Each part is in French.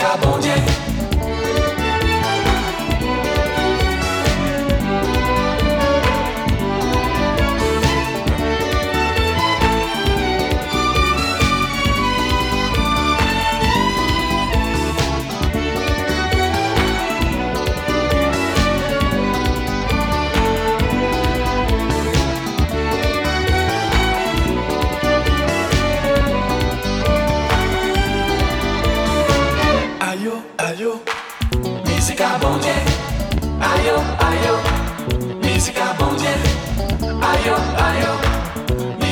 acabó.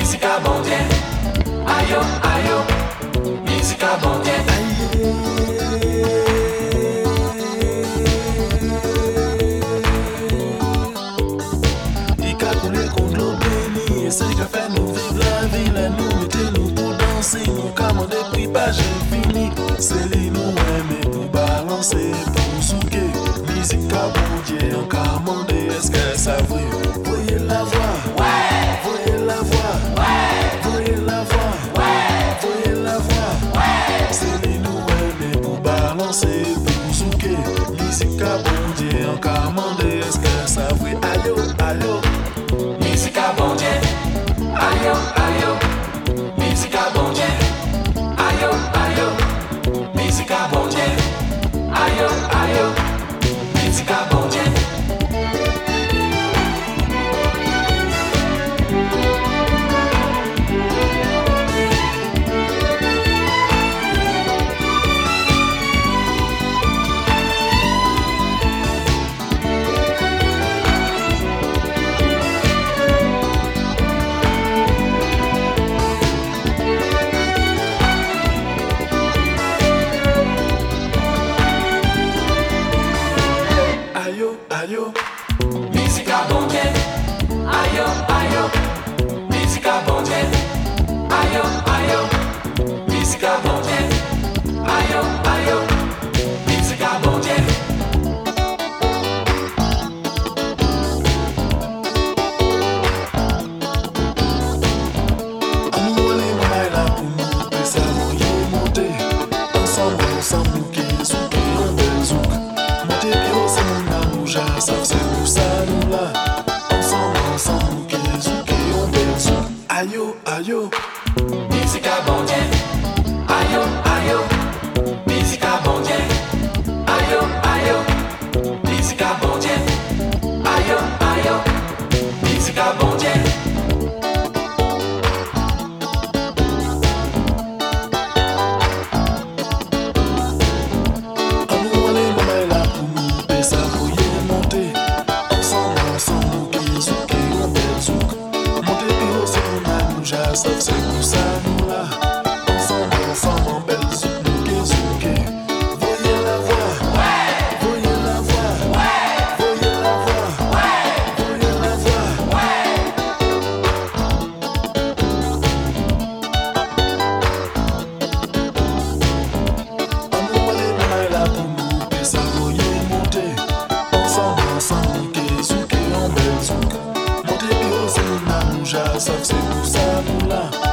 Musica mondiale. Aïe aïe, musica mondiale. Essaye de faire nous vivre la vie, la nous mettez nous pour danser, nous commander puis pas j'ai fini. C'est les nous aimer pour balancer, pour souquer. Musique à bon Dieu, on est-ce que ça veut? passer Music Musica bonde. Ayo ayo. Musica bonde. Ayo ayo. Musica bonde. Are you, are you? Suki en Belgique, monter que c'est une amouja, ça c'est pour ça.